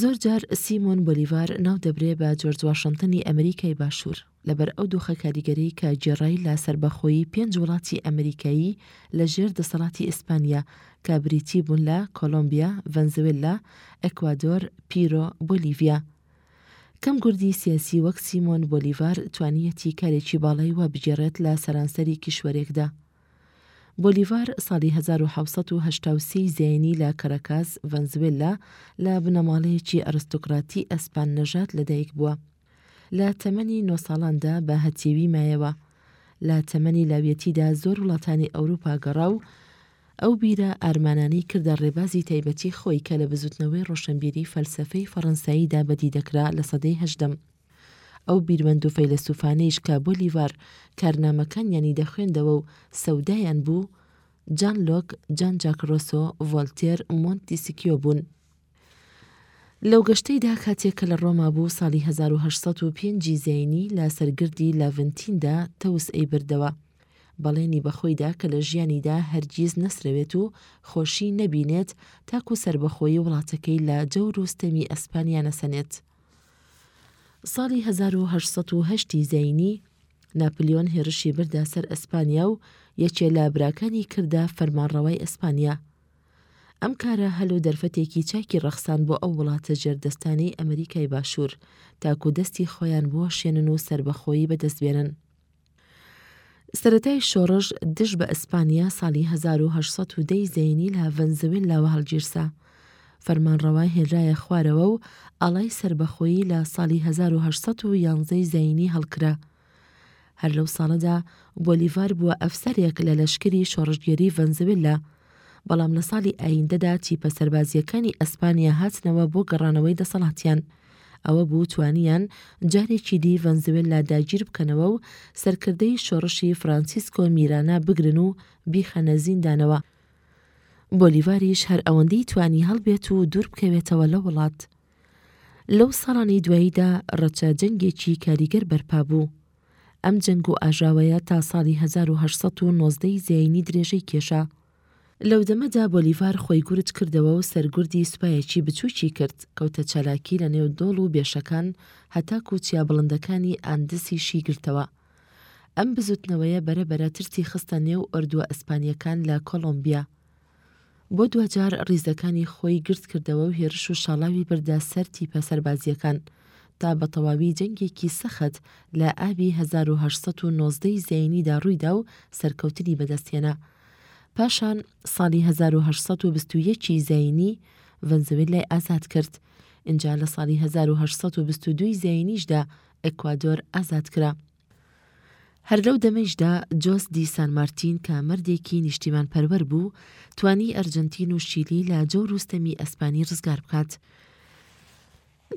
زۆر جار سیمۆن بۆلیڤار ناو دەبرێ بە جۆرج واشنتنی ئەمریکای باشوور لەبەر ئەو دۆخە کاریگەری کە گێڕای لە سەربەخۆیی پێنج وڵاتی ئەمریکایی لە ژێر دەسەڵاتی ئیسپانیا کە بریتی بوون لە کۆلۆمبیا، ڤەنزوێلا، ئەکوادۆر، پیرۆ، بۆلیڤیا. کەم گوردی سیاسی وەک سیمۆن بۆلیڤار توانییەتی کارێکی باڵای وا بگێڕێت لە سەرانسەری کیشوەرێکدا. بۆلیڤار ساڵی هەزار و حەوت سەد و هەشتا و سێ ی زایینی لە کەرەکاس، ڤەنزوێللا، لە بنەماڵەیەکی ئەرستۆکراتی ئەسپان نەژاد لەدایک بووە. لە تەمەنی نۆ ساڵاندا بە هەتیوی مایەوە. لە تەمەنی لاویەتیدا زۆر وڵاتانی ئەوروپا گەڕا و ئەو بیرە ئارمانانەی کردە ڕێبازی تایبەتی خۆی کە لە بزووتنەوەی ڕۆشەنبیری فەلسەفەی فەڕەنساییدا بەدی دەکرا لە سەدەی هەژدەم. ئەو بیرمەند و فەیلەسوفانەیش کە بۆلیڤار کارنامەکانیانی دەخوێندەوە و سەودایان بوو، جان لۆک، جان جاک ڕۆسۆ، ڤۆلتێر، مۆنتیسکیۆ بوون. لەو گەشتەیدا کاتێک کە لە ڕۆما بوو، ساڵی هەزار و هەشت سەد و پێنج ی زەینی لە سەرگردی لاڤنتیندا تەوس ئەی بردەوە. بەڵێنی بە خۆی دا کە لە ژیانیدا هەرگیز نەسرەوێت و خۆشی نەبینێت تاکو سەربەخۆیی وڵاتەکەی لە جەور و ستەمی ئەسپانیا نەسەنێت. ساڵی هەزار و هەشت سەد و هەشت ی زەینی، ناپلیۆن هێرشی بردە سەر ئەسپانیا و یەکێ لە براکانی کردە فەرمانڕەوای ئەسپانیا. ئەم کارە هەل و دەرفەتێکی چاکی ڕەخسان بۆ ئەو وڵاتە ژێردەستانەی ئەمریکای باشوور تاکو دەستی خۆیان بوەشێنن و سەربەخۆیی بەدەست بێنن. سەرەتای شۆڕش دژ بە ئیسپانیا ساڵی 1810 ی زەینی لە ڤەنزوێلاوە هەڵگیرسا. فەرمانڕەوا هێنرایە خوارەوە و ئاڵای سەربەخۆیی لە ساڵی 1811 ی زەینی هەڵکرا. هەر لەو ساڵەدا بۆلیڤار بووە ئەفسەرێک لە لەشکری شۆڕشگێری ڤەنزوێلا، بەڵام لە ساڵی ئاییندەدا تیپە سەربازییەکانی ئەسپانیا هاتنەوە بۆ گەڕانەوەی دەسەڵاتیان. ئەوە بوو توانیان جارێکی دی ڤەنزوێللا داگیر بکەنەوە و سەرکردەی شۆڕشی فرانسیسکۆ میرانا بگرن و بیخەنە زیندانەوە. بۆلیڤاریش هەر ئەوەندەی توانی هەڵبێت و دوور بکەوێتەوە لە وڵات. لەو ساڵانەی دواییدا ڕەچە جەنگێکی کاریگەر بەرپا بوو. ئەم جەنگ و ئاژاوەیە تا ساڵی هەزار و هەشت سەد و نۆزدە ی زایینی درێژەی کێشا. لەودەمەدا بۆلیڤار خۆی گورج کردەوە و سەرگوردی سوپایەکی بچووکی کرد، کەوتە چالاکی لەنێو دۆڵ و بێشەکان هەتاکو چیا بڵندەکانی ئاندسیشی گرتەوە. ئەم بزوتنەوەیە بەرەبەرە ترسی خستە نێو ئۆردوە ئەسپانیەکان لە کۆڵۆمبیا. بۆ دواجار ڕیزەکانی خۆی گرد کردەوە و هێرش و شاڵاوی بردە سەر تیپە سەربازیەکان تا بەتەواوی جەنگێکی سەخت لە ئابی هەزار و هەشت سەد و نۆزدە ی زایینیدا ڕوویدا و سەرکەوتنی بەدەستهێنا. پاشان ساڵی هەزار و هەشت سەد و بیست و یەک ی زایینی ڤەنزوێلای ئازاد کرد، ئینجا لە ساڵی هەزار و هەشت سەد و بیست و دوو ی زایینیشدا ئێکوادۆر ئازاد کرا. هەر لەو دەمەیشدا جۆس دی سان مارتین کە مەردێکی نیشتیمانپەروەر بوو، توانی ئەرجەنتین و شیلی لە جەور و ستەمی ئەسپانی ڕزگار بکات.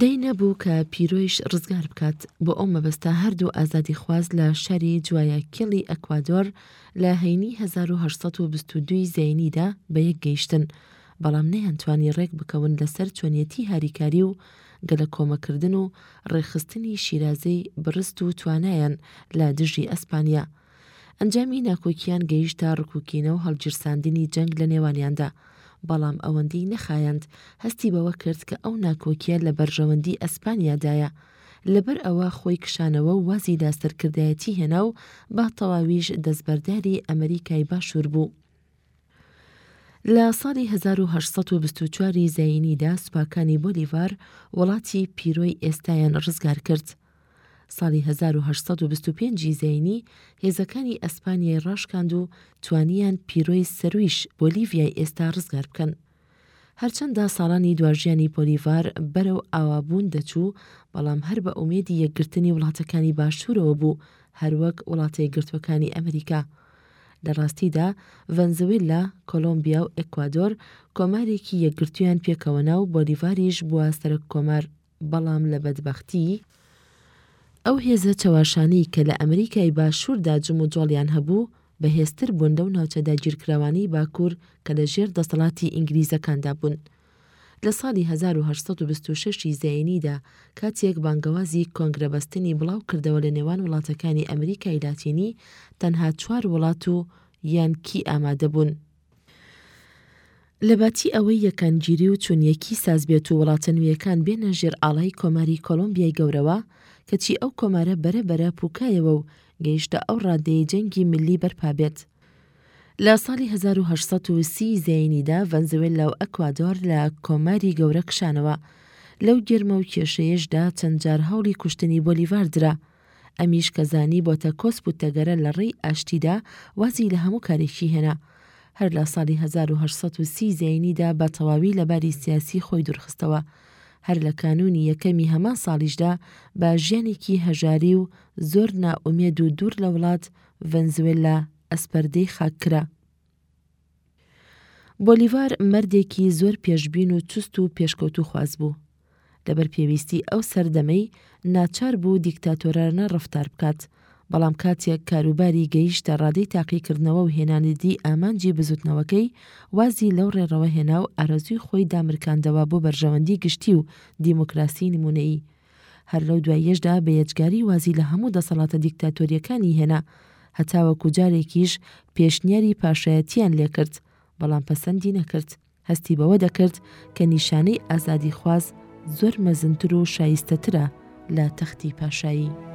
دەی نەبوو کە پیرۆیش ڕزگار بکات. بۆ ئەو مەبەستە هەردوو ئازادیخواز لە شاری جوایاکیڵی ئەکوادۆر لە هەینی هەزار و هەشت سەد و بیست و دوو ی زایینیدا بە یەک گەیشتن، بەڵام نەیانتوانی ڕێک بکەون لەسەر چۆنیەتی هاریکاری و گەلەکۆمەکردن و ڕێکخستنی شیرازەی بڕست و توانایان لە دژی ئەسپانیا، ئەنجامی ناکۆکییان گەیشتە ڕک و کینە و هەڵگیرساندنی جەنگ لە نێوانیاندا، بەڵام ئەوەندەی نەخایاند هەستی بەوە کرد کە ئەو ناکۆکییە لە بەرژەوەندی ئەسپانیادایە، لەبەر ئەوە خۆی کشانەوە و وازی لە سەرکردایەتی هێنا و بە تەواویش دەستبەرداری ئەمریکای باشوور بوو. لە ساڵی هەزار و هەشت سەد و بیست و چوار ی زایینیدا سوپاکانی بۆلیڤار وڵاتی پیرۆی ئێستایان ڕزگار کرد، ساڵی هەزار و هەشت سەد و بیست و پێنج ی زەینی هێزەکانی ئەسپانیای ڕاشکاند و توانیان پیرۆی سەرویش بۆلیڤیای ئێستا ڕزگار بکەن. هەرچەندە ساڵانی دوا ژیانی بۆلیڤار بەرەو ئاوابوون دەچوو، بەڵام هەر بە ئومێدی یەکگرتنی وڵاتەکانی باشوورەوە بوو هەروەک وڵاتە یەکگرتووەکانی ئەمریکا. لە ڕاستیدا ڤەنزوێلا، کۆلۆمبیا و ئێکوادۆر کۆمارێکی یەکگرتوویان پێکەوە نا و بۆلیڤاریش بووە سەرەککۆمار. بەڵام لە بەدبەختی ئەو هێزە چەواشانەی کە لە ئەمریکای باشووردا جموجۆڵیان هەبوو، بەهێزتر بوون لەو ناوچە داگیرکراوانەی باکوور کە لە ژێر دەسەڵاتی ئینگلیزەکاندا بوون. لە ساڵی هەزار و هەشت سەد و بیست و شەش ی زایینیدا کاتێک بانگەوازی کۆنگرەبەستنی بڵاو کردەوە لە نێوان وڵاتەکانی ئەمریکای لاتینی تەنها چوار وڵات و یانکی ئامادە بوون لەباتی ئەوەی یەکانگیری و چونیەکی ساز بێت و وڵاتە نوێیەکان بێنە ژێر ئاڵای کۆماری کۆڵۆمبیای گەورەوە، کەچی ئەو کۆمارە بەرە بەرە پوکایەوە و گەیشتە ئەو ڕادەیەی جەنگی ملی بەرپا بێت. لە ساڵی هەزار و هەشت سەد و سی ی زایینیدا ڤەنزوێلا و ئەکوادۆر لە کۆماری گەورە کشانەوە. لەو گێرمە و کێشەیەشدا چەند جار هەوڵی کوشتنی بۆلیڤار درا. ئەمیش کە زانی بۆتە کۆسپ و تەگەرە لە ڕێی ئاشتیدا وازی لە هەموو کارێکی هێنا. هەر لە ساڵی هەزار و هەشت سەد و سی زەینیدا بە تەواوی لە باری سیاسی خۆی دوورخستەوە. هەر لە کانوونی یەکەمی هەمان ساڵیشدا بە ژیانێکی هەژاری و زۆر نائومێد و دوور لە وڵات، ڤەنزوێلا، ئەسپەردەی خاک کرا. بۆلیڤار مەردێکی زۆر پێشبین و چوست و پێشکەوتووخواز بوو. لەبەر پێویستی ئەو سەردەمەی ناچار بوو دیکتاتۆرانە ڕەفتار بکات، بەڵام کاتێک کاروباری گەیشتە ڕادەی تاقیکردنەوە و هێنانیدی ئامانجی بزوتنەوەکەی، وازی لەو ڕێڕەوە هێنا و ئارەزووی خۆی دامرکاندەوە بۆ بەرژەوەندی گشتی و دیموکراسی نمونەیی. هەر لەو دواییەشدا بە یەجگاری وازی لە هەموو دەسەڵاتە دیکتاتۆرییەکانی هێنا، هەتاوەکو جارێکیش پێشنیاری پاشایەتییان لێکرد، بەڵام پەسەندی نەکرد، هەستی بەوە دەکرد کە نیشانەی ئازادیخواز زۆر مەزنتر و شایستەترە لە تەختی پاشایی.